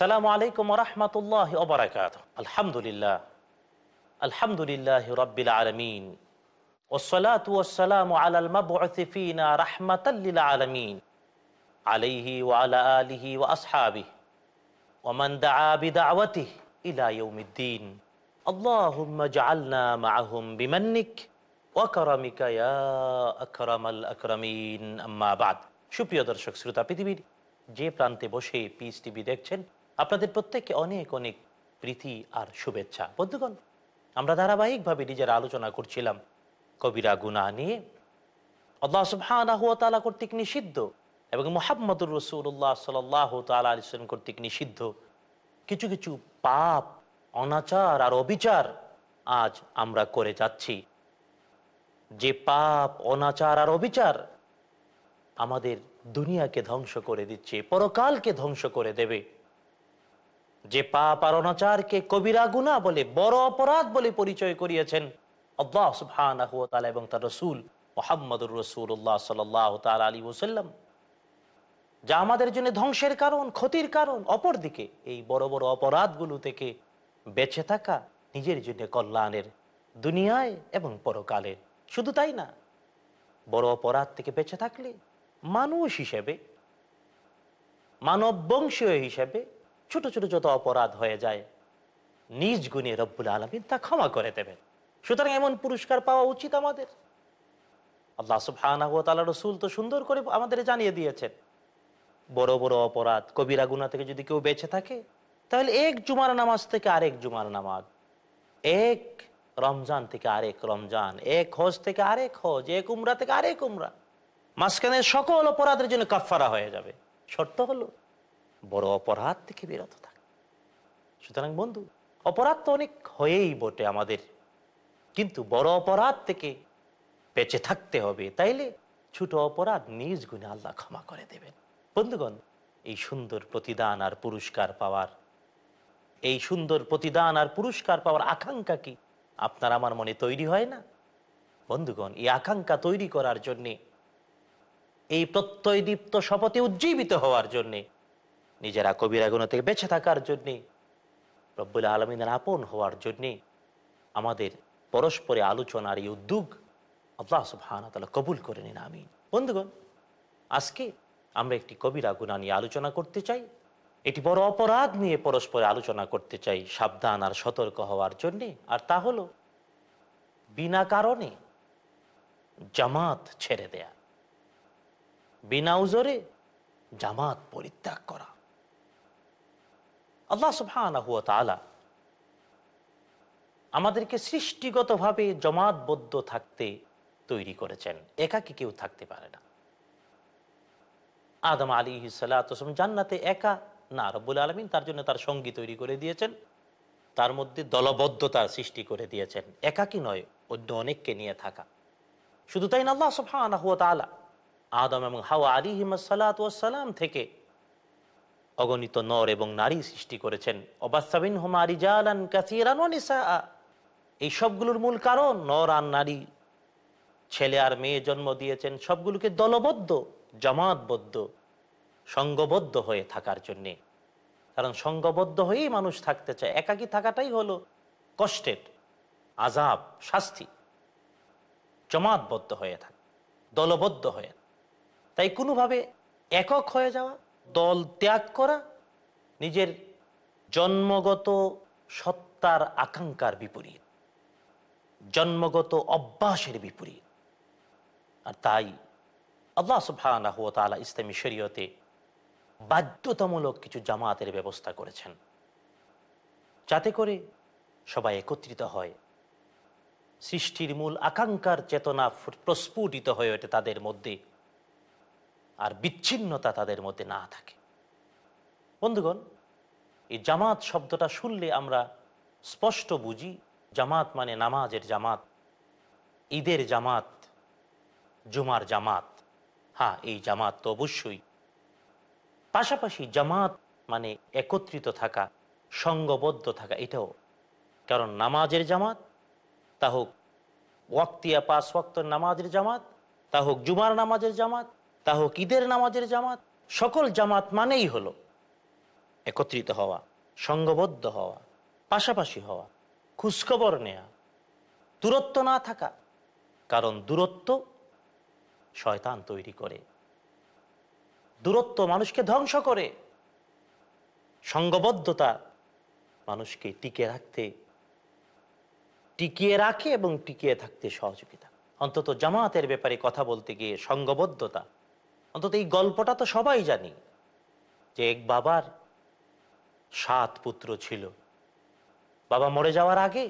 আসসালামু আলাইকুম রহমতুল্লাহ ওবরাকাত আলহামদুলিল্লাহ আলহামদুলিল্লাহ রব্বিল আলমিন والصلاة والسلام على المبعوث فينا رحمة للعالمين عليه وعلى آله وأصحابه ومن دعا بدعوته إلى يوم الدين اللهم اجعلنا معهم بمنك وكرمك يا أكرم الأكرمين أما بعد সুপ্রিয় দর্শক শ্রোতা পৃথিবীর যে প্রান্তে বসে পিস টিভি দেখছেন আপনাদের প্রত্যেককে অনেক অনেক প্রীতি আর শুভেচ্ছা। বন্ধুগণ, আমরা ধারাবাহিকভাবে নিজের আলোচনা করছিলাম কবিরা গুনা নিয়ে। আল্লাহ তাআলা কর্তৃক নিষিদ্ধ এবং মোহাম্মদুর রসুল্লাহ সাল্লাহ তালা আলিয়াল্লাম কর্তৃক নিষিদ্ধ কিছু কিছু পাপ, অনাচার আর অবিচার আজ আমরা করে যাচ্ছি। যে পাপ, অনাচার আর অবিচার আমাদের দুনিয়াকে ধ্বংস করে দিচ্ছে, পরকালকে ধ্বংস করে দেবে। যে পাপ আর অনাচারকে কবিরা গুণা বলে, বড় অপরাধ বলে পরিচয় করিয়েছেন আল্লাহ তাআলা এবং তার রসুল মোহাম্মদুর রসুল্লাহ সাল্লাহ আলী ওসাল্লাম যা আমাদের জন্য ধ্বংসের কারণ, ক্ষতির কারণ, অপরদিকে এই বড় বড় অপরাধগুলো থেকে বেঁচে থাকা নিজের জন্য কল্যাণের দুনিয়ায় এবং পরকালে। শুধু তাই না, বড় অপরাধ থেকে বেঁচে থাকলে মানুষ হিসেবে মানব বংশীয় হিসেবে ছোট ছোট যত অপরাধ হয়ে যায়, নিজ গুণে রব্বুল আলমিন তা ক্ষমা করে দেবেন। সুতরাং এমন পুরস্কার পাওয়া উচিত আমাদের। আল্লাহ তাআলা রসুল তো সুন্দর করে আমাদের জানিয়ে দিয়েছেন, বড় বড় অপরাধ, কবিরা গুনা থেকে যদি কেউ বেঁচে থাকে, তাহলে এক জুমার নামাজ থেকে আরেক জুমার নামাজ, এক রমজান থেকে আরেক রমজান, এক হজ থেকে আরেক হজ, এক উমরা থেকে আরেক উমরা। মাঝখানে সকল অপরাধের জন্য কাফারা হয়ে যাবে। শর্ত হলো বড় অপরাধ থেকে বিরত থাকে। সুতরাং বন্ধু, অপরাধ তো অনেক হয়েই বটে আমাদের। কিন্তু বড় অপরাধ থেকে বেঁচে থাকতে হবে, তাইলে ছোট অপরাধ নিজ গুণে আল্লাহ ক্ষমা করে দেবেন। বন্ধুগণ, এই সুন্দর প্রতিদান আর পুরস্কার পাওয়ার, এই সুন্দর প্রতিদান আর পুরস্কার পাওয়ার আকাঙ্ক্ষা কি আপনার আমার মনে তৈরি হয় না? বন্ধুগণ, এই আকাঙ্ক্ষা তৈরি করার জন্যে, এই প্রত্যয়দীপ্ত শপথে উজ্জীবিত হওয়ার জন্যে নিজেরা কবিরা গুণ থেকে বেঁচে থাকার জন্যে, রব্বুল আলমিনের আপন হওয়ার জন্যে আমাদের পরস্পরে আলোচনার এই উদ্যোগ আল্লাহ সুবহান কবুল করে নিন আমি বন্ধুগণ, আজকে আমরা একটি কবিরা গুণা নিয়ে আলোচনা করতে চাই। এটি বড় অপরাধ নিয়ে পরস্পরে আলোচনা করতে চাই, সাবধান আর সতর্ক হওয়ার জন্যে। আর তা হলো, বিনা কারণে জামাত ছেড়ে দেয়া। বিনা উজরে জামাত পরিত্যাগ করা। আল্লাহ সুবহান আমাদেরকে সৃষ্টিগতভাবে জমাতবদ্ধ থাকতে তৈরি করেছেন। একাকি কেউ থাকতে পারে না। আদম আলী সালাম জান্নাতে একা না, রব্বুল আলমিন তার জন্য তার সঙ্গী তৈরি করে দিয়েছেন। তার মধ্যে দলবদ্ধতার সৃষ্টি করে দিয়েছেন। একাকি নয়, অন্য অনেককে নিয়ে থাকা। শুধু তাই না, আল্লাহ সুবহান আদম এবং হাওয়া আলী হিমাসালাম থেকে অগণিত নর এবং নারী সৃষ্টি করেছেন। অবাস্তাবিন হুমারি জালান এই সবগুলোর মূল কারণ, নর আর নারী। ছেলে আর মেয়ে জন্ম দিয়েছেন সবগুলোকে দলবদ্ধ, জামাতবদ্ধ, সঙ্গবদ্ধ হয়ে থাকার জন্যে। কারণ সঙ্গবদ্ধ হয়েই মানুষ থাকতে চায়। একাকি থাকাটাই হলো কষ্টের আজাব শাস্তি। জমাতবদ্ধ হয়ে থাকে, দলবদ্ধ হয়ে। তাই কোনোভাবে একক হয়ে যাওয়া দল ত্যাগ করা, নিজের জন্মগত সত্তার আকাঙ্ক্ষার বিপরীত, জন্মগত অভ্যাসের বিপরীত। আর তাই আল্লাহ সুবহানাহু ওয়া তাআলা ইসলামী শরীয়তে বাধ্যতামূলক কিছু জামাতের ব্যবস্থা করেছেন। যাতে করে সবাই একত্রিত হয়। সৃষ্টির মূল আকাঙ্ক্ষার চেতনা প্রস্ফুটিত হয়ে ওঠে তাদের মধ্যে। আর বিচ্ছিন্নতা তাদের মধ্যে না থাকে। বন্ধুগণ, এই জামাত শব্দটা শুনলে আমরা স্পষ্ট বুঝি, জামাত মানে নামাজের জামাত, ঈদের জামাত, জুমার জামাত। হ্যাঁ এই জামাত তো অবশ্যই। পাশাপাশি জামাত মানে একত্রিত থাকা, সঙ্গবদ্ধ থাকা, এটাও। কারণ নামাজের জামাত, তা হোক ওয়াক্তিয়া পাঁচ ওয়াক্ত নামাজের জামাত, তা হোক জুমার নামাজের জামাত তা হোক, ঈদের নামাজের জামাত, সকল জামাত মানেই হলো একত্রিত হওয়া, সঙ্গবদ্ধ হওয়া, পাশাপাশি হওয়া, খুশখবর নেয়া, দূরত্ব না থাকা, কারণ দূরত্ব শয়তান তৈরি করে। দূরত্ব মানুষকে ধ্বংস করে। সঙ্গবদ্ধতা মানুষকে টিকে রাখতে, টিকিয়ে রাখে এবং টিকিয়ে থাকতে সহযোগিতা। অন্তত জামাতের ব্যাপারে কথা বলতে গিয়ে সঙ্গবদ্ধতা অন্তত এই গল্পটা তো সবাই জানি যে এক বাবার সাত পুত্র ছিল। বাবা মরে যাওয়ার আগে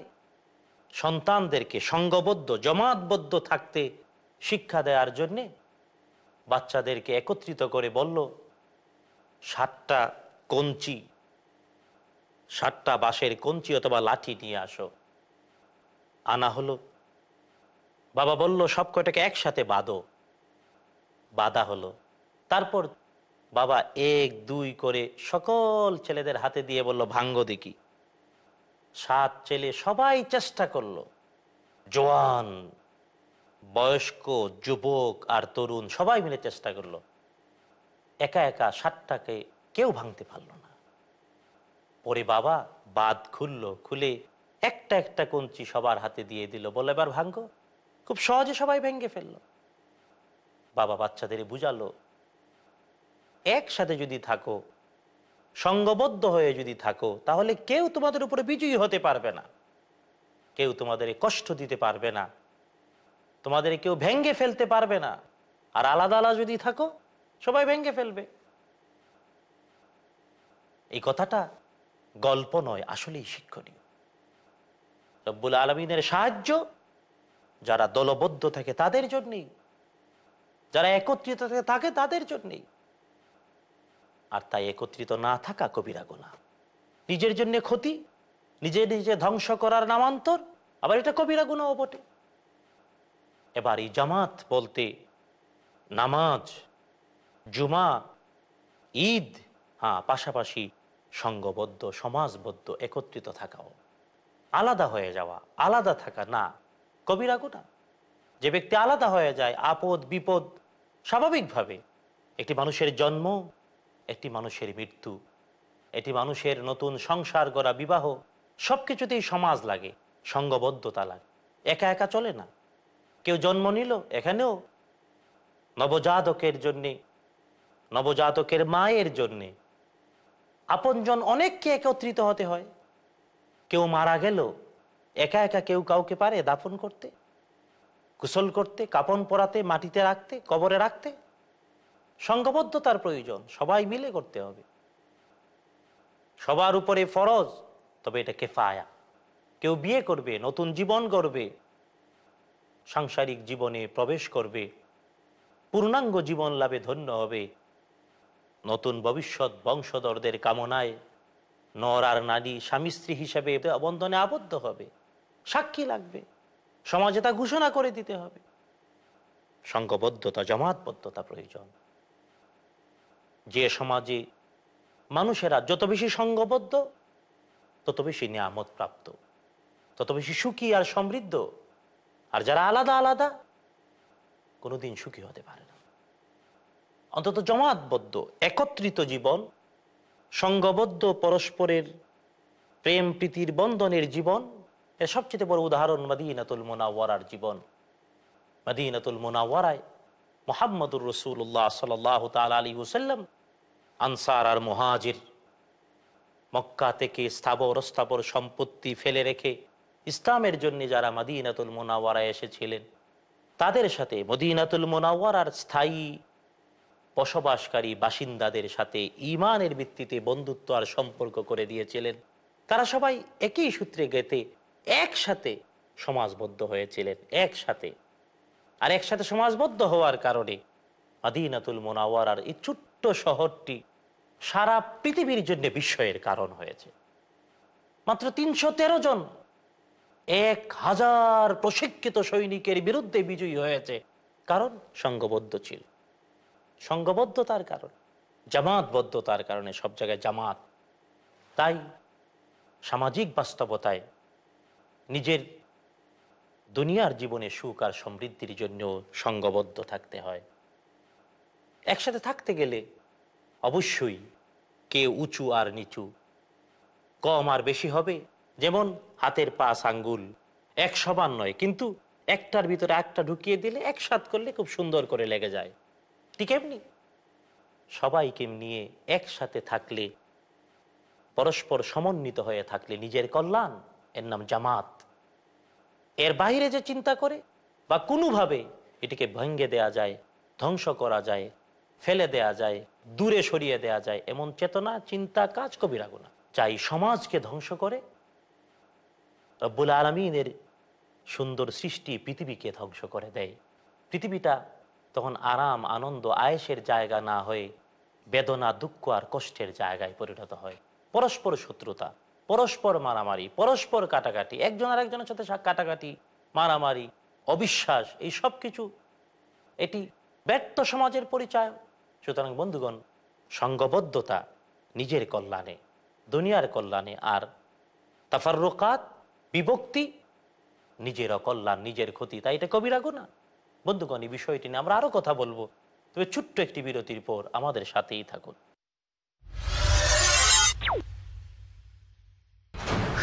সন্তানদেরকে সঙ্গবদ্ধ, জমাতবদ্ধ থাকতে শিক্ষা দেওয়ার জন্যে বাচ্চাদেরকে একত্রিত করে বলল, সাতটা কঞ্চি, সাতটা বাঁশের কঞ্চি অথবা লাঠি নিয়ে আসো। আনা হলো। বাবা বলল, সব কয়টাকে একসাথে বাঁধো। বাঁধা হলো। তারপর বাবা এক, দুই করে সকল ছেলেদের হাতে দিয়ে বলল, ভাঙ্গ দেখি। সাত ছেলে সবাই চেষ্টা করল। জোয়ান বয়স্ক, যুবক আর তরুণ সবাই মিলে চেষ্টা করল। একা একা সাতটাকে কেউ ভাঙতে পারল না। পরে বাবা বাদ খুললো, খুলে একটা একটা কঞ্চি সবার হাতে দিয়ে দিল। বলে এবার ভাঙ্গ। খুব সহজে সবাই ভেঙ্গে ফেলল। বাবা বাচ্চাদের বুঝালো। একসাথে যদি থাকো, সঙ্গবদ্ধ হয়ে যদি থাকো, তাহলে কেউ তোমাদের উপরে বিজয়ী হতে পারবে না। কেউ তোমাদের কষ্ট দিতে পারবে না। তোমাদের কেউ ভেঙ্গে ফেলতে পারবে না। আর আলাদা আলাদা যদি থাকো, সবাই ভেঙ্গে ফেলবে। এই কথাটা গল্প নয়, আসলেই শিক্ষণীয়। রব্বুল আলমিনের সাহায্য যারা দলবদ্ধ থাকে তাদের জন্যেই। যারা একত্রিত থাকে তাদের জন্যেই। আর তাই একত্রিত না থাকা কবিরা গোনা। নিজের জন্য ক্ষতি, নিজে নিজে ধ্বংস করার নামান্তর, আবার এটা কবিরা গুণাও বটে। এবার এই জামাত বলতে নামাজ, জুমা, ঈদ হ্যাঁ পাশাপাশি সঙ্গবদ্ধ, সমাজবদ্ধ, একত্রিত থাকাও। আলাদা হয়ে যাওয়া, আলাদা থাকা না, কবিরা গুণা যে ব্যক্তি আলাদা হয়ে যায়, আপদ, বিপদ স্বাভাবিকভাবে একটি মানুষের জন্ম, একটি মানুষের মৃত্যু এটি মানুষের নতুন সংসার গড়া বিবাহ সব কিছুতেই সমাজ লাগে, সঙ্গবদ্ধতা লাগে। একা একা চলে না। কেউ জন্ম নিল এখানেও। নবজাতকের জন্যে, নবজাতকের মায়ের জন্যে। আপনজন অনেককে একত্রিত হতে হয়। কেউ মারা গেল, একা একা কেউ কাউকে পারে দাফন করতে। কুশল করতে, কাপন পরাতে, মাটিতে রাখতে, কবরে রাখতে। সংঘবদ্ধতার প্রয়োজন, সবাই মিলে করতে হবে। সবার উপরে ফরজ, তবে এটা কেফায়া। কেউ বিয়ে করবে, নতুন জীবন গড়বে, সাংসারিক জীবনে প্রবেশ করবে, পূর্ণাঙ্গ জীবন লাভে ধন্য হবে। নতুন ভবিষ্যৎ বংশধরদের কামনায় নর আর নারী স্বামী স্ত্রী হিসেবে বন্ধনে আবদ্ধ হবে। সাক্ষী লাগবে। সমাজে তা ঘোষণা করে দিতে হবে। সংঘবদ্ধতা জমাতবদ্ধতা প্রয়োজন। যে সমাজে মানুষেরা যত বেশি সংঘবদ্ধ, তত বেশি নিয়ামত প্রাপ্ত, তত বেশি সুখী আর সমৃদ্ধ, আর যারা আলাদা আলাদা, কোনোদিন সুখী হতে পারে না। অন্তত জমাতবদ্ধ একত্রিত জীবন, সংঘবদ্ধ পরস্পরের প্রেম প্রীতির বন্ধনের জীবন এর সবচেয়ে বড় উদাহরণ মাদিনাতুল মোনাওয়ারার জীবন। মাদিনাতুল মোনাওয়ারায় মোহাম্মদুর রসুল্লাহ সাল তাল আলী হুসাল্লাম আনসার আর মহাজির মক্কা থেকে স্থাবর স্থাবর সম্পত্তি ফেলে রেখে ইসলামের জন্য যারা মাদিনাতুল মোনাওয়ারায় এসেছিলেন, তাদের সাথে মদিনাতুল মোনাওয়ার আর স্থায়ী বসবাসকারী বাসিন্দাদের সাথে ইমানের ভিত্তিতে বন্ধুত্ব আর সম্পর্ক করে দিয়েছিলেন। তারা সবাই একই সূত্রে গেতে একসাথে সমাজবদ্ধ হয়েছিলেন, একসাথে। আর একসাথে সমাজবদ্ধ হওয়ার কারণে মাদিনাতুল মোনাওয়ার আর এই ছোট্ট শহরটি সারা পৃথিবীর জন্য বিস্ময়ের কারণ হয়েছে। মাত্র তিনশো তেরো জন এক হাজার প্রশিক্ষিত সৈনিকের বিরুদ্ধে বিজয়ী হয়েছে, কারণ সংঘবদ্ধ ছিল। সংঘবদ্ধতার কারণ, জামাতবদ্ধতার কারণে সব জায়গায় জামাত। তাই সামাজিক বাস্তবতায় নিজের দুনিয়ার জীবনে সুখ আর সমৃদ্ধির জন্য সঙ্গবদ্ধ থাকতে হয়। একসাথে থাকতে গেলে অবশ্যই কে উঁচু আর নিচু, কম আর বেশি হবে। যেমন হাতের পাঁচ আঙ্গুল এক সমান নয়, কিন্তু একটার ভিতরে একটা ঢুকিয়ে দিলে একসাথ করলে খুব সুন্দর করে লেগে যায়। ঠিক এমনি সবাইকে নিয়ে একসাথে থাকলে, পরস্পর সমন্বিত হয়ে থাকলে নিজের কল্যাণ এর নাম জামাত। এর বাইরে যে চিন্তা করে বা কোনোভাবে এটিকে ভেঙ্গে দেয়া যায়, ধ্বংস করা যায়, ফেলে দেয়া যায়, দূরে সরিয়ে দেয়া যায়, এমন চেতনা, চিন্তা, কাজ, কবিরা গুণা চাই সমাজকে ধ্বংস করে। রব্বুল আলমিনের সুন্দর সৃষ্টি পৃথিবীকে ধ্বংস করে দেয়। পৃথিবীটা তখন আরাম, আনন্দ, আয়েসের জায়গা না হয়ে বেদনা, দুঃখ আর কষ্টের জায়গায় পরিণত হয়। পরস্পর শত্রুতা পরস্পর মারামারি, পরস্পর কাটাকাটি, একজন আর একজনের সাথে কাটাকাটি, মারামারি, অবিশ্বাস, এই সব কিছু এটি ব্যর্থ সমাজের পরিচয়। সুতরাং বন্ধুগণ সংঘবদ্ধতা নিজের কল্যাণে, দুনিয়ার কল্যাণে, আর তাফারুকাত বিভক্তি, নিজের অকল্যাণ, নিজের ক্ষতি, তাই এটা কবিরা গুণা বন্ধুগণ, এই বিষয়টি নিয়ে আমরা আরও কথা বলব। তবে ছোট্ট একটি বিরতির পর আমাদের সাথেই থাকুন।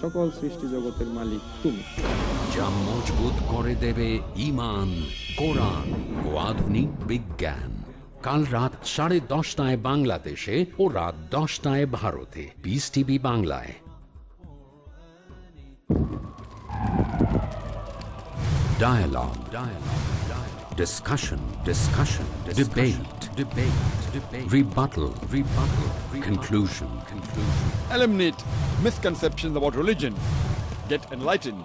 সকল সৃষ্টি জগতের মালিক তুমি যা মজবুত করে দেবে ইমান, কোরআন ও আধুনিক বিজ্ঞান কাল রাত সাড়ে দশটায় বাংলাদেশে ও রাত দশটায় ভারতে পিস টিভি বাংলায় Dialogue. Dialogue. Dialogue. Discussion. Discussion. Debate. Debate. Debate. Rebuttal. Rebuttal. Conclusion. Conclusion. Eliminate misconceptions about religion. Get enlightened.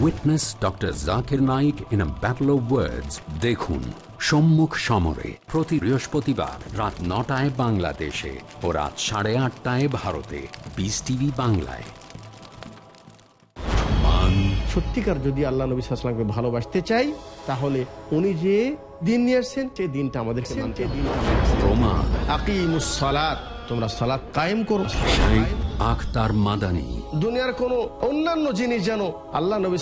Witness Dr. Zakir Naik in a battle of words. দেখুন সম্মুখ সমরে প্রতি বৃহস্পতিবার রাত নটায় বাংলাদেশে ও রাত সাড়ে আটটায় ভারতে বিস টিভি বাংলায় মান সত্যিকার যদি আল্লাহ নবী সাল্লামকে ভালোবাসতে চাই তাহলে উনি যে দিন নিয়ে আসছেন সেই দিনটা আমাদেরকে মানতে হবে। প্রমাণ আকিমুস সালাত। তোমরা সালাত কায়েম করো। আখতার মাদানী। দুনিয়ার কোনো অন্যান্য জিনিস যেন আল্লাহ নবী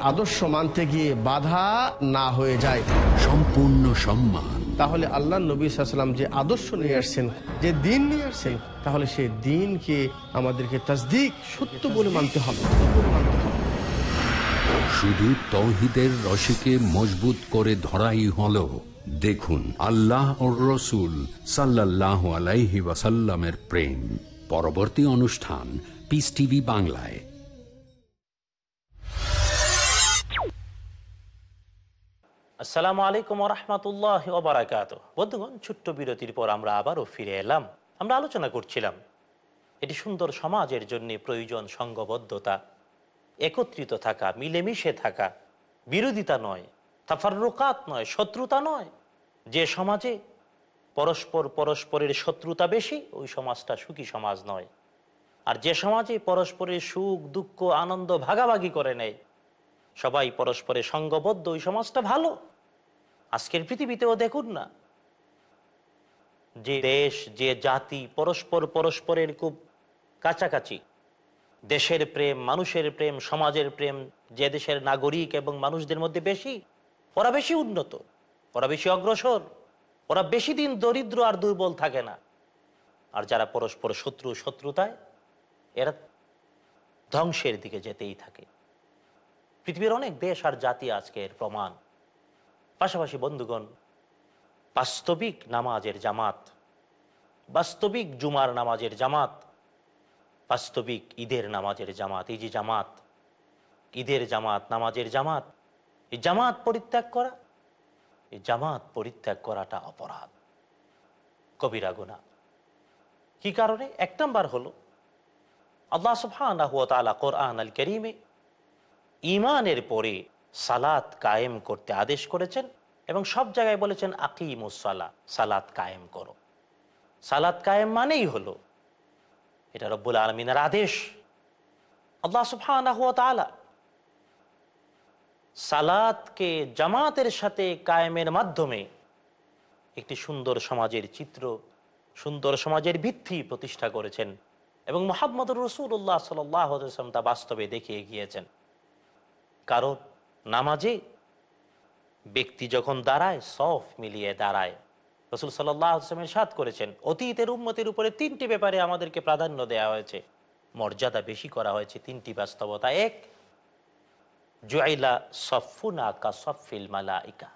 আদর্শ মানতে গিয়ে বাধা না হয়ে যায়। সম্পূর্ণ সম্মান। তাহলে আল্লাহ নবী সাল্লাম যে আদর্শ নিয়ে আসছেন যে দিন নিয়ে আসছেন তাহলে সেই দিনকে আমাদেরকে তাসদিক সত্য বলে মানতে হবে। শুধু তৌহিদের রশিকে মজবুত করে ধরাই হলো। দেখুন, আল্লাহ ও রসুল সাল্লাহ আলাইহি ওয়াসাল্লামের প্রেম। পরবর্তী অনুষ্ঠান পিস টিভি বাংলায়। আসসালামু আলাইকুম রহমতুল্লাহ ওবরাকাত বন্ধুগণ, ছোট্ট বিরতির পর আমরা আবারও ফিরে এলাম। আমরা আলোচনা করছিলাম, এটি সুন্দর সমাজের জন্য প্রয়োজন সংঘবদ্ধতা একত্রিত থাকা, মিলেমিশে থাকা। বিরোধিতা নয় তাফারুকাত নয়, শত্রুতা নয়। যে সমাজে পরস্পর পরস্পরের শত্রুতা বেশি, ওই সমাজটা সুখী সমাজ নয়। আর যে সমাজে পরস্পরের সুখ, দুঃখ, আনন্দ ভাগাভাগি করে নেয়, সবাই পরস্পরের সঙ্গবদ্ধ, ওই সমাজটা ভালো। আজকের পৃথিবীতেও দেখুন না। যে দেশ, যে জাতি পরস্পর পরস্পরের খুব কাছাকাছি দেশের প্রেম, মানুষের প্রেম, সমাজের প্রেম, যে দেশের নাগরিক এবং মানুষদের মধ্যে বেশি, ওরা বেশি উন্নত, ওরা বেশি অগ্রসর, ওরা বেশি দিন দরিদ্র আর দুর্বল থাকে না। আর যারা পরস্পর শত্রু, শত্রুতায়, এরা ধ্বংসের দিকে যেতেই থাকে। পৃথিবীর অনেক দেশ আর জাতি আজকে এর প্রমাণ। পাশাপাশি বন্ধুগণ, বাস্তবিক নামাজের জামাত, বাস্তবিক জুমার নামাজের জামাত বাস্তবিক ঈদের নামাজের জামাত, এই যে জামাত, ঈদের জামাত, নামাজের জামাত, এই জামাত পরিত্যাগ করা, এই জামাত পরিত্যাগ করাটা অপরাধ কবিরা গুণা কি কারণে? এক নম্বর হলো, আল্লাহ তাআলা কোরআন আল করিমে ইমানের পরে সালাত কায়েম করতে আদেশ করেছেন এবং সব জায়গায় বলেছেন আকিমুসালা সালাত কায়েম করো। সালাত কায়েম মানেই হলো এটা রব্বুল আলমিনের আদেশ। আল্লাহ তাআলা সালাতকে জামাতের সাথে কায়েমের মাধ্যমে একটি সুন্দর সমাজের চিত্র, সুন্দর সমাজের ভিত্তি প্রতিষ্ঠা করেছেন এবং মোহাম্মদ রসুল্লাহ সাল্লাম তা বাস্তবে দেখিয়ে গিয়েছেন। কারণ নামাজে ব্যক্তি যখন দাঁড়ায় সফ মিলিয়ে দাঁড়ায়। রসুল সাল্লামের সাদ করেছেন, অতীতের উন্মতির উপরে তিনটি ব্যাপারে আমাদেরকে প্রাধান্য দেওয়া হয়েছে। মর্যাদা বেশি করা হয়েছে, তিনটি বাস্তবতা। এক জুয়াইলা সফুনা সফিল মালাইকা।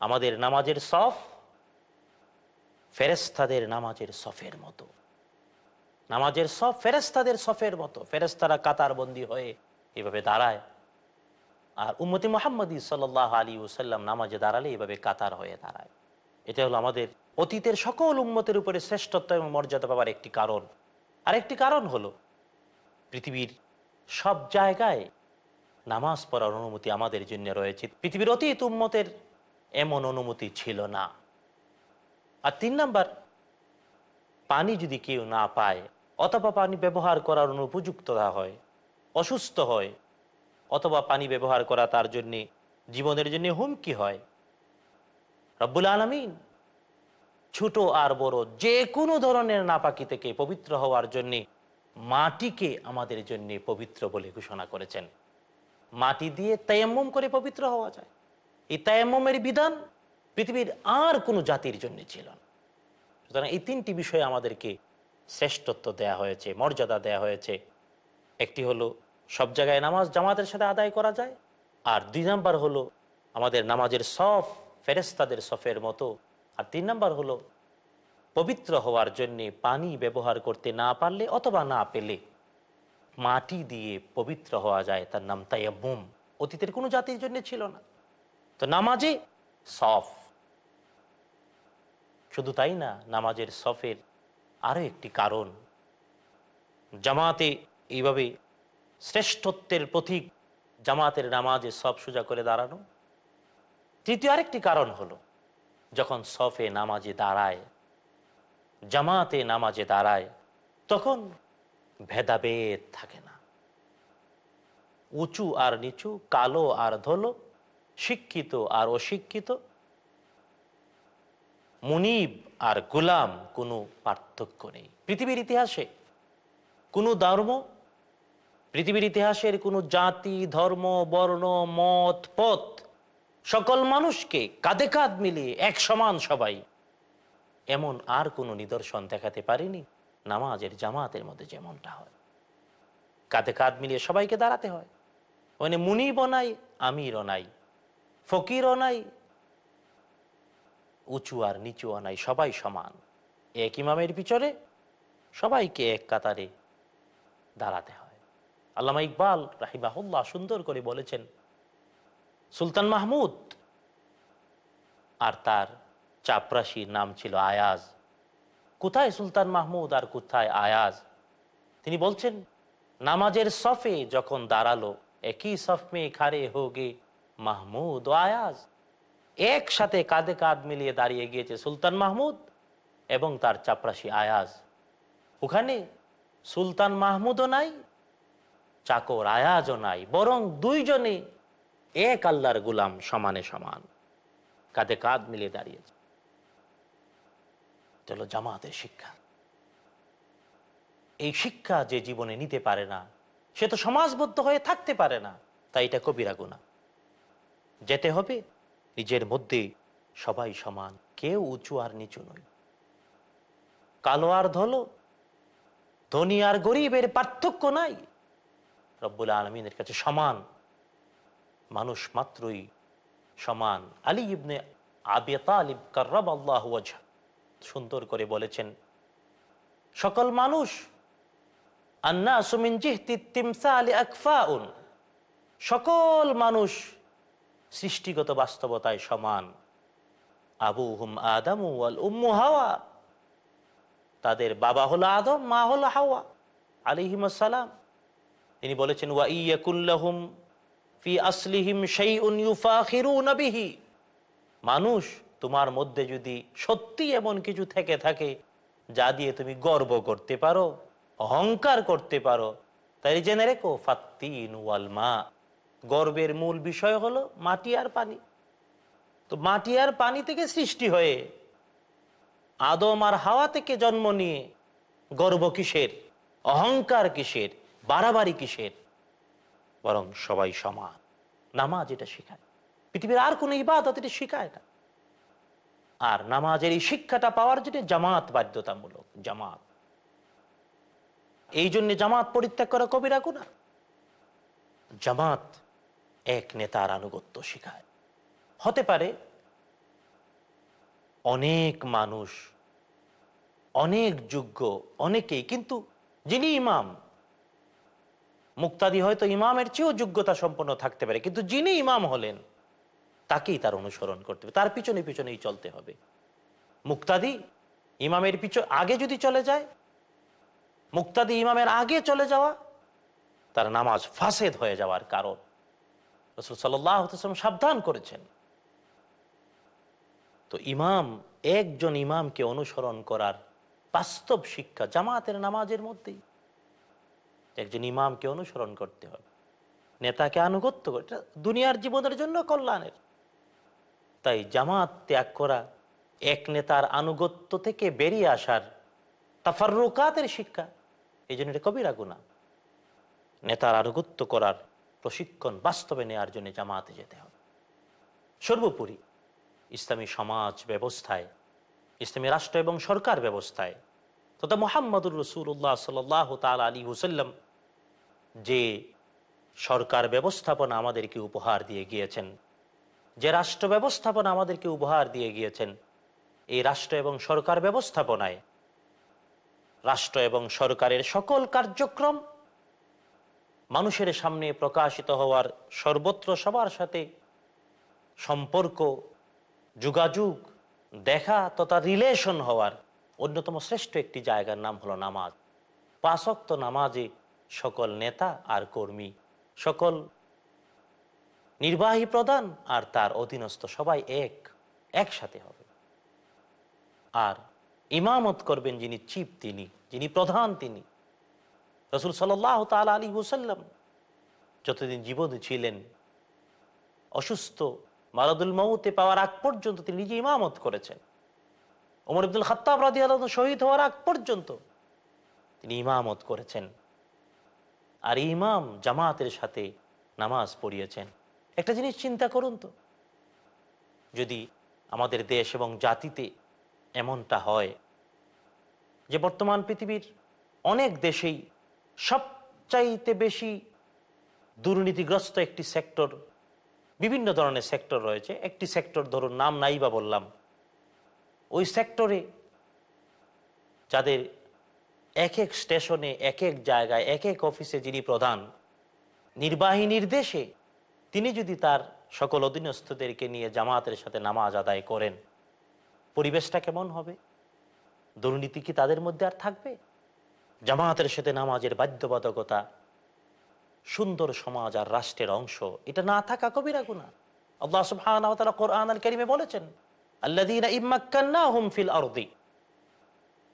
আমাদের নামাজের সফ ফেরেস্তাদের নামাজের সফের মতো। নামাজের সফ ফেরেস্তাদের সফের মতো। ফেরেস্তারা কাতার বন্দী হয়ে এভাবে দাঁড়ায়। আর উম্মতি মোহাম্মদী সাল আলী ওসাল্লাম নামাজে দাঁড়ালে এভাবে কাতার হয়ে দাঁড়ায়। এটা হলো আমাদের অতীতের সকল উন্মতের উপরে শ্রেষ্ঠত্ব এবং মর্যাদা পাওয়ার একটি কারণ। আরেকটি কারণ হলো, পৃথিবীর সব জায়গায় নামাজ পড়ার অনুমতি আমাদের জন্য রয়েছে। পৃথিবীর অতীত উন্মতের এমন অনুমতি ছিল না। আর তিন নাম্বার, পানি যদি কেউ না পায়, অথবা পানি ব্যবহার করার অনুপযুক্ততা হয়, অসুস্থ হয়, অথবা পানি ব্যবহার করা তার জন্যে, জীবনের জন্য হুমকি হয় রব্বুল আলমিন। ছোট আর বড় যে কোনো ধরনের নাপাকি থেকে পবিত্র হওয়ার জন্যে, মাটিকে আমাদের জন্য পবিত্র বলে ঘোষণা করেছেন। মাটি দিয়ে তায়াম্মম করে পবিত্র হওয়া যায়। এই তায়াম্মমের বিধান পৃথিবীর আর কোনো জাতির জন্য ছিল না। সুতরাং এই তিনটি বিষয়ে আমাদেরকে শ্রেষ্ঠত্ব দেয়া হয়েছে, মর্যাদা দেয়া হয়েছে। একটি হলো, সব জায়গায় নামাজ জামাতের সাথে আদায় করা যায়। আর দুই নাম্বার হলো, আমাদের নামাজের সফ ফেরেস্তাদের সফের মতো। আর তিন নম্বর হলো, পবিত্র হওয়ার জন্যে পানি ব্যবহার করতে না পারলে অথবা না পেলে মাটি দিয়ে পবিত্র হওয়া যায়, তার নাম তাইয়াবুম অতীতের কোনো জাতির জন্য ছিল না। তো নামাজে সফ। শুধু তাই না, নামাজের সফের আরও একটি কারণ। জামাতে এইভাবে শ্রেষ্ঠত্বের প্রতীক জামাতের নামাজে সব সোজা করে দাঁড়ানো। তৃতীয় আরেকটি কারণ হলো, যখন সফে নামাজে দাঁড়ায়, জামাতে নামাজে দাঁড়ায়, তখন ভেদাভেদ থাকে না। উঁচু আর নিচু, কালো আর ধলো, শিক্ষিত আর অশিক্ষিত, মুনিব আর গোলাম কোনো পার্থক্য নেই। পৃথিবীর ইতিহাসে কোনো ধর্ম, পৃথিবীর ইতিহাসের কোনো জাতি, ধর্ম, বর্ণ, মত, পথ সকল মানুষকে কাঁধে কাঁধ মিলিয়ে এক সমান সবাই। এমন আর কোনো নিদর্শন দেখাতে পারিনি, নামাজের জামাতের মধ্যে যেমনটা হয়। কাঁধে কাঁধ মিলিয়ে সবাইকে দাঁড়াতে হয়। মানে মুনিবও নাই, আমিরও নাই, ফকিরও নাই, উঁচু আর নিচুও নাই, সবাই সমান। এক ইমামের পিছনে সবাইকে এক কাতারে দাঁড়াতে হয়। আল্লামা ইকবাল রাহিবাহুল্লাহ সুন্দর করে বলেছেন সুলতান মাহমুদ। আর তার চাপরাশির নাম ছিল আয়াজ। কোথায় সুলতান মাহমুদ আর কোথায় আয়াজ? তিনি বলছেন, নামাজের সফে যখন দাঁড়াল, একই সফ মে খারে হোগে মাহমুদ ও আয়াজ। একসাথে কাঁধে কাঁধ মিলিয়ে দাঁড়িয়ে গিয়েছে সুলতান মাহমুদ এবং তার চাপরাশি আয়াজ। ওখানে সুলতান মাহমুদও নাই, চাকর আয়াজও নাই, বরং দুইজনে এক আল্লাহর গুলাম সমানে সমান। কাঁধে কাঁধ মিলিয়ে দাঁড়িয়েছে। চলো জামাতের শিক্ষা। এই শিক্ষা যে জীবনে নিতে পারে না, সে তো সমাজবদ্ধ হয়ে থাকতে পারে না, তাই এটা কবিরা গুণা যেতে হবে, নিজের মধ্যে সবাই সমান, কেউ উঁচু আর নিচু নয়। কালো আর ধলো, ধনী আর গরিবের পার্থক্য নাই। রব্বুল আলমিনের কাছে সমান। মানুষ মাত্রই সমান। আলী ইবনে আবে তালিব কার্রাব আল্লাহ সুন্দর করে বলেছেন, সকল মানুষ আন্না সুমিন জিহতি তিমসালি আকফাউন, সকল মানুষ সৃষ্টিগত বাস্তবতায় সমান। আবু হুম আদামু ওয়াল উম্মু হাওয়া, তাদের বাবা হলো আদম, মা হলো হাওয়া আলিহিম সালাম তিনি বলেছেন, ওয়া ইয়াকুল্লাহুম ফি বিহি। মানুষ তোমার মধ্যে যদি সত্যি এমন কিছু থেকে থাকে, যা দিয়ে তুমি গর্ব করতে পারো, অহংকার করতে পারো তাই জেনে রেখো, ফাত্তিন ওয়াল মা। গর্বের মূল বিষয় হলো মাটি আর পানি। তো মাটি আর পানি থেকে সৃষ্টি হয়ে, আদম আর হাওয়া থেকে জন্ম নিয়ে গর্ব কিসের? অহংকার কিসের? বাড়াবাড়ি কিসের? বরং সবাই সমান। নামাজ এটা শেখায়। পৃথিবীর আর কোনো ইবাদত এটা শেখায় না। আর নামাজের এই শিক্ষাটা পাওয়ার জন্য জামাত বাধ্যতামূলক, জামাত। এই জন্য জামাত পরিত্যাগ করা কবি কবিরা গুণা জামাত এক নেতার আনুগত্য শেখায়। হতে পারে অনেক মানুষ, অনেক যোগ্য, অনেকেই, কিন্তু যিনি ইমাম মুক্তাদি হয়তো ইমামের চেয়েও যোগ্যতা সম্পন্ন থাকতে পারে, কিন্তু যিনি ইমাম হলেন, তাকেই তার অনুসরণ করতে হবে, তার পিছনে পিছনেই চলতে হবে। মুক্তাদি ইমামের পিছু, আগে যদি চলে যায়, মুক্তাদি ইমামের আগে চলে যাওয়া, তার নামাজ ফাসেদ হয়ে যাওয়ার কারণ। সাল্লাম সাবধান করেছেন। তো ইমাম, একজন ইমামকে অনুসরণ করার বাস্তব শিক্ষা জামাতের নামাজের মধ্যেই। একজন ইমামকে অনুসরণ করতে হবে। নেতাকে আনুগত্য করে এটা দুনিয়ার জীবনের জন্য কল্যাণের। তাই জামাত ত্যাগ করা, এক নেতার আনুগত্য থেকে বেরিয়ে আসার তাফারুকাতের শিক্ষা, এই জন্য এটা কবিরা গুণা নেতার আনুগত্য করার প্রশিক্ষণ বাস্তবে নেওয়ার জন্য জামাতে যেতে হবে। সর্বোপরি ইসলামী সমাজ ব্যবস্থায়, ইসলামী রাষ্ট্র এবং সরকার ব্যবস্থায় তথা মোহাম্মদুর রসুল্লাহ সাল তাল আলী হুসাল্লাম যে সরকার ব্যবস্থাপনা আমাদেরকে উপহার দিয়ে গিয়েছেন, যে রাষ্ট্র ব্যবস্থাপনা আমাদেরকে উপহার দিয়ে গিয়েছেন, এই রাষ্ট্র এবং সরকার ব্যবস্থাপনায় রাষ্ট্র এবং সরকারের সকল কার্যক্রম মানুষের সামনে প্রকাশিত হওয়ার সর্বত্র সবার সাথে সম্পর্ক, যোগাযোগ, দেখা তথা রিলেশন হওয়ার অন্যতম শ্রেষ্ঠ একটি জায়গার নাম হলো নামাজ। পাঁচক্ত নামাজে সকল নেতা আর কর্মী, সকল নির্বাহী প্রধান আর তার অধীনস্থ সবাই এক, একসাথে হবে। আর ইমামত করবেন যিনি চিফ তিনি, যিনি প্রধান তিনি। রসুল সাল্লাহ তাল আলী হুসাল্লাম যতদিন জীবন ছিলেন, অসুস্থ মারাদুল মৌতে পাওয়ার আগ পর্যন্ত তিনি নিজে ইমামত করেছেন। ওমর আব্দুল খত্তাব রাদি আল্লাহ শহীদ হওয়ার আগ পর্যন্ত তিনি ইমামত করেছেন। আর ইমাম জামাতের সাথে নামাজ পড়িয়েছেন। একটা জিনিস চিন্তা করুন তো। যদি আমাদের দেশ এবং জাতিতে এমনটা হয় যে বর্তমান পৃথিবীর অনেক দেশেই সবচাইতে বেশি দুর্নীতিগ্রস্ত একটি সেক্টর, বিভিন্ন ধরনের সেক্টর রয়েছে। একটি সেক্টর ধরুন, নাম নাই বা বললাম ওই সেক্টরে যাদের এক এক স্টেশনে এক এক জায়গায় এক এক অফিসে যিনি প্রধান, নির্বাহী নির্দেশে তিনি যদি তার সকল অধীনস্থদেরকে নিয়ে জামাতের সাথে নামাজ আদায় করেন, পরিবেশটা কেমন হবে? দুর্নীতি কি তাদের মধ্যে আর থাকবে? জামাতের সাথে নামাজের বাধ্যবাধকতা, সুন্দর সমাজ আর রাষ্ট্রের অংশ, এটা না থাকা কবিরা গুণা আল্লাহ তাআলা কোরআন বলেছেন আরদি।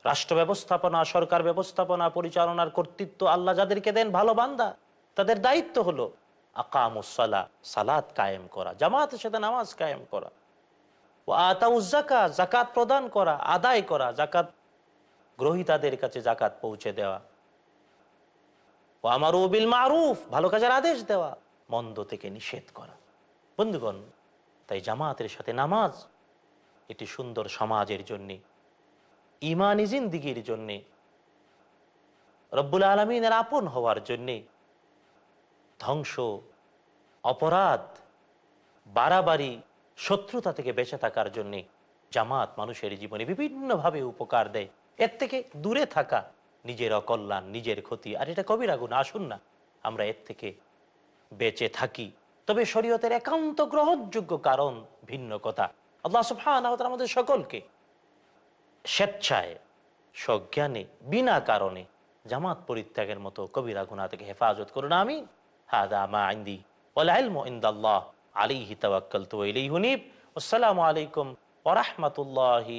রাষ্ট্র ব্যবস্থাপনা, সরকার ব্যবস্থাপনা, পরিচালনার কর্তৃত্ব আল্লাহ যাদেরকে দেন, ভালো বান্দা, তাদের দায়িত্ব হলো আকামুসালা সালাত কায়েম করা, জামাতের সাথে নামাজ কায়েম করা ও আতাউজ্জাকা জাকাত প্রদান করা, আদায় করা জাকাত গ্রহীতাদের কাছে জাকাত পৌঁছে দেওয়া ও আমার ওবিল মারুফ, ভালো কাজের আদেশ দেওয়া, মন্দ থেকে নিষেধ করা। বন্ধুগণ, তাই জামাতের সাথে নামাজ এটি সুন্দর সমাজের জন্যে, ইমানি জিন্দিগির জন্যে, রব্বুল আলমিনের আপন হওয়ার জন্যে, ধ্বংস, অপরাধ, বাড়াবাড়ি, শত্রুতা থেকে বেঁচে থাকার জন্যে জামাত মানুষের জীবনে বিভিন্নভাবে উপকার দেয়। এর থেকে দূরে থাকা নিজের অকল্যাণ, নিজের ক্ষতি, আর এটা কবির আগুন, আসুন না, আমরা এর থেকে বেঁচে থাকি। তবে শরীয়তের একান্ত গ্রহণযোগ্য কারণ ভিন্ন কথা। আল্লাহ সুফহান আমাদের সকলকে স্বেচ্ছায়, সজ্ঞানে, বিনা কারণে জামাত পরিত্যাগের মতো কবিরা গুনা থেকে হেফাজত করুন আমি হাদা মা আইন্দি ওয়াল ইলমু ইনদাল্লাহ আলাইহি তাওয়াক্কালতু ওয়া হুনিব আসসালামু আলাইকুম ওয়া রাহমাতুল্লাহি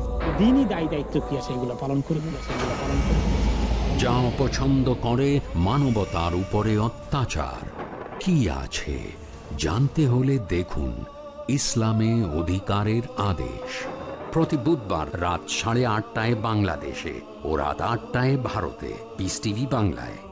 দিনই দায় দায়িত্ব কি আছে? পালন করব যা অপছন্দ করে মানবতার উপরে অত্যাচার। কি আছে? জানতে হলে দেখুন ইসলামে অধিকারের আদেশ। প্রতি বুধবার রাত সাড়ে আটটায় বাংলাদেশে ও রাত আটটায় ভারতে। পিস টিভি বাংলায়।